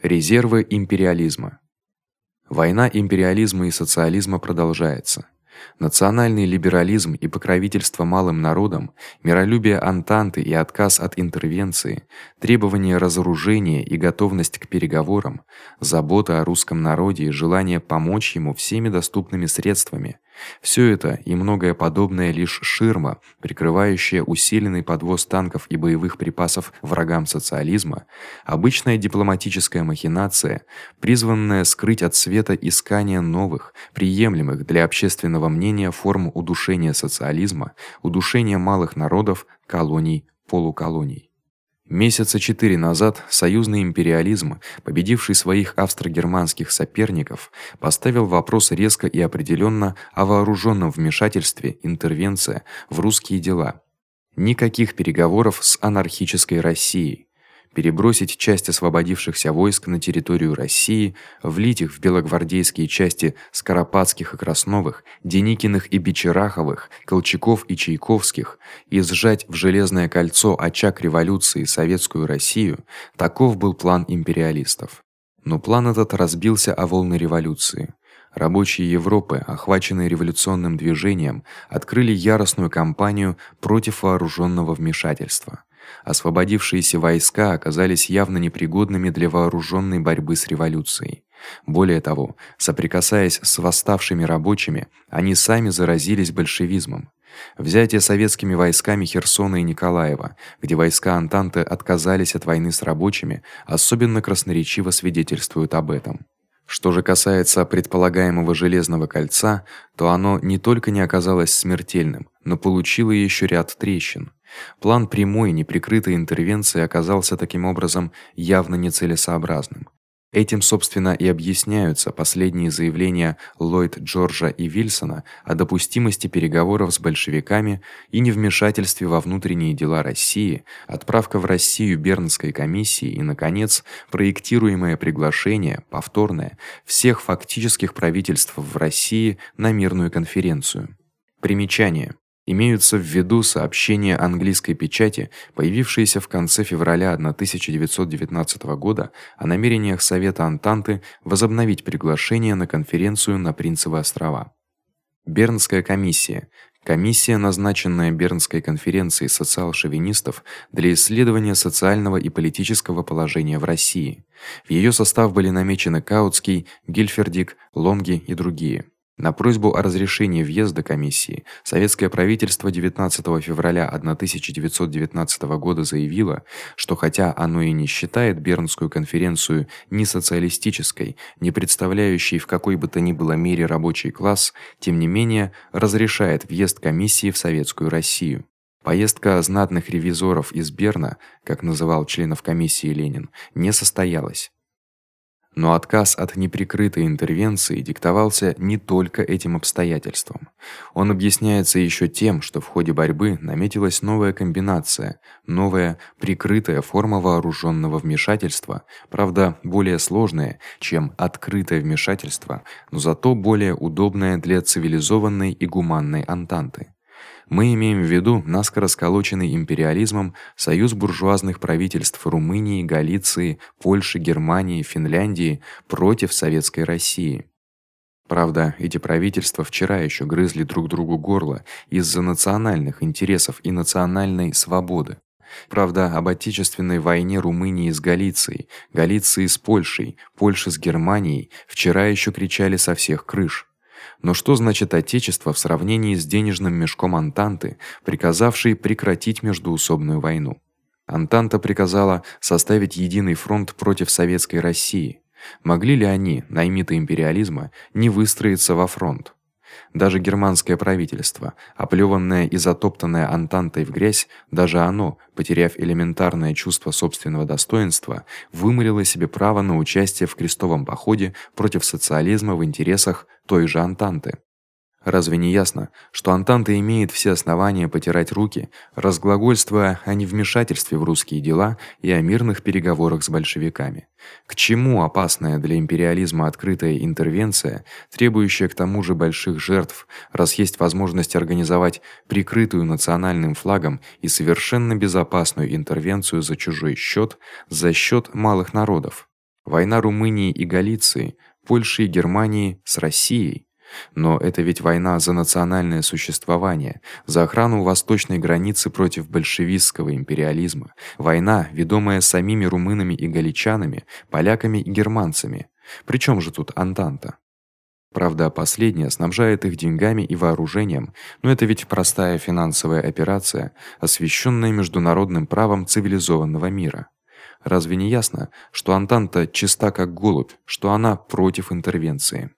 Резервы империализма. Война империализма и социализма продолжается. Национальный либерализм и покровительство малым народам, миролюбие Антанты и отказ от интервенции, требование разоружения и готовность к переговорам, забота о русском народе и желание помочь ему всеми доступными средствами Всё это и многое подобное лишь ширма, прикрывающая усиленный подвоз танков и боевых припасов врагам социализма, обычная дипломатическая махинация, призванная скрыть от света искание новых, приемлемых для общественного мнения форм удушения социализма, удушения малых народов, колоний, полуколоний. Месяца четыре назад союзный империализм, победивший своих австро-германских соперников, поставил вопрос резко и определённо о вооружённом вмешательстве, интервенции в русские дела. Никаких переговоров с анархической Россией перебросить часть освободившихся войск на территорию России, влить их в белогвардейские части Скоропадских и Красновых, Деникиных и Бичераховых, Колчаков и Чайковских и сжать в железное кольцо очаг революции советскую Россию таков был план империалистов. Но план этот разбился о волны революции. Рабочие Европы, охваченные революционным движением, открыли яростную кампанию против вооружённого вмешательства. Освободившиеся войска оказались явно непригодными для вооружённой борьбы с революцией. Более того, соприкасаясь с восставшими рабочими, они сами заразились большевизмом. Взятие советскими войсками Херсона и Николаева, где войска Антанты отказались от войны с рабочими, особенно красноречиво свидетельствует об этом. Что же касается предполагаемого железного кольца, то оно не только не оказалось смертельным, но получило ещё ряд трещин. План прямой, неприкрытой интервенции оказался таким образом явно нецелесообразным. Этим, собственно, и объясняются последние заявления Ллойд Джорджа и Вильсона о допустимости переговоров с большевиками и невмешательстве во внутренние дела России, отправка в Россию Бернской комиссии и наконец, проектируемое приглашение повторное всех фактических правительств в России на мирную конференцию. Примечание: Имеются в виду сообщения английской печати, появившиеся в конце февраля 1919 года о намерениях Совета Антанты возобновить приглашение на конференцию на Принцевы острова. Бернская комиссия Комиссия, назначенная Бернской конференцией социал-шовинистов для исследования социального и политического положения в России. В её состав были намечены Каутский, Гильфердик, Лонги и другие. На просьбу о разрешении въезда комиссии советское правительство 19 февраля 1919 года заявило, что хотя оно и не считает Бернскую конференцию ни социалистической, не представляющей в какой бы то ни было мере рабочий класс, тем не менее разрешает въезд комиссии в советскую Россию. Поездка знатных ревизоров из Берна, как называл членов комиссии Ленин, не состоялась. Но отказ от неприкрытой интервенции диктовался не только этим обстоятельством. Он объясняется ещё тем, что в ходе борьбы наметилась новая комбинация, новая прикрытая форма вооружённого вмешательства, правда, более сложная, чем открытое вмешательство, но зато более удобная для цивилизованной и гуманной антанты. Мы имеем в виду наскоро сколоченный империализмом союз буржуазных правительств Румынии, Галиции, Польши, Германии, Финляндии против советской России. Правда, эти правительства вчера ещё грызли друг другу горло из-за национальных интересов и национальной свободы. Правда, об отечественной войне Румынии с Галицией, Галиции с Польшей, Польши с Германией вчера ещё кричали со всех крыш. Но что значит отечество в сравнении с денежным мешком Антанты, приказавшей прекратить междоусобную войну? Антанта приказала составить единый фронт против советской России. Могли ли они, наймиты империализма, не выстроиться во фронт? Даже германское правительство, оплёванное и затоптанное Антантой в грязь, даже оно, потеряв элементарное чувство собственного достоинства, вымолило себе право на участие в крестовом походе против социализма в интересах той же Антанты. Разве не ясно, что Антанта имеет все основания потирать руки, разглагольствуя о невмешательстве в русские дела и о мирных переговорах с большевиками? К чему опасная для империализма открытая интервенция, требующая к тому же больших жертв, раз есть возможность организовать прикрытую национальным флагом и совершенно безопасную интервенцию за чужой счёт, за счёт малых народов? Война Румынии и Галиции, Польши и Германии с Россией. Но это ведь война за национальное существование, за охрану восточной границы против большевистского империализма, война, ведомая самими румынами и галичанами, поляками и германцами. Причём же тут Антанта? Правда, последняя снабжает их деньгами и вооружением, но это ведь простая финансовая операция, освещённая международным правом цивилизованного мира. Разве не ясно, что Антанта чиста как голубь, что она против интервенции?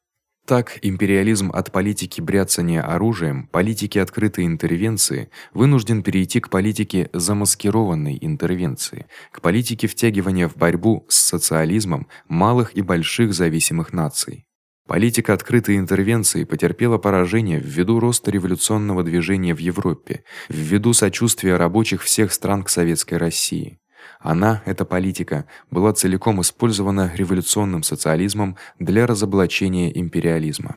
Так империализм от политики бряцания оружием, политики открытой интервенции вынужден перейти к политике замаскированной интервенции, к политике втягивания в борьбу с социализмом малых и больших зависимых наций. Политика открытой интервенции потерпела поражение ввиду роста революционного движения в Европе, ввиду сочувствия рабочих всех стран к советской России. Она, эта политика, была целиком использована революционным социализмом для разоблачения империализма.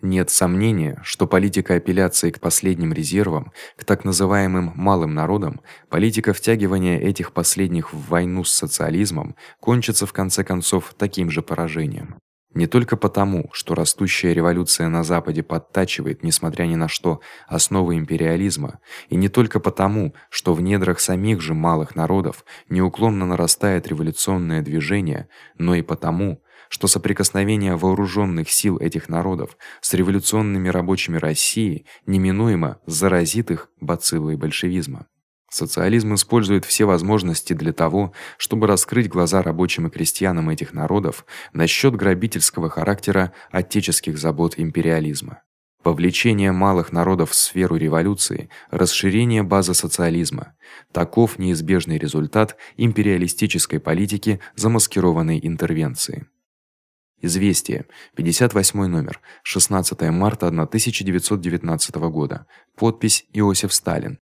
Нет сомнения, что политика апелляции к последним резервам, к так называемым малым народам, политика втягивания этих последних в войну с социализмом кончится в конце концов таким же поражением. Не только потому, что растущая революция на западе подтачивает, несмотря ни на что, основы империализма, и не только потому, что в недрах самих же малых народов неуклонно нарастает революционное движение, но и потому, что соприкосновение вооружённых сил этих народов с революционными рабочими России неминуемо заразит их бациллой большевизма. Социализм использует все возможности для того, чтобы раскрыть глаза рабочим и крестьянам этих народов насчёт грабительского характера отеческих забот империализма. Вовлечение малых народов в сферу революции, расширение базы социализма таков неизбежный результат империалистической политики замаскированной интервенции. Известие. 58 номер. 16 марта 1919 года. Подпись Иосиф Сталин.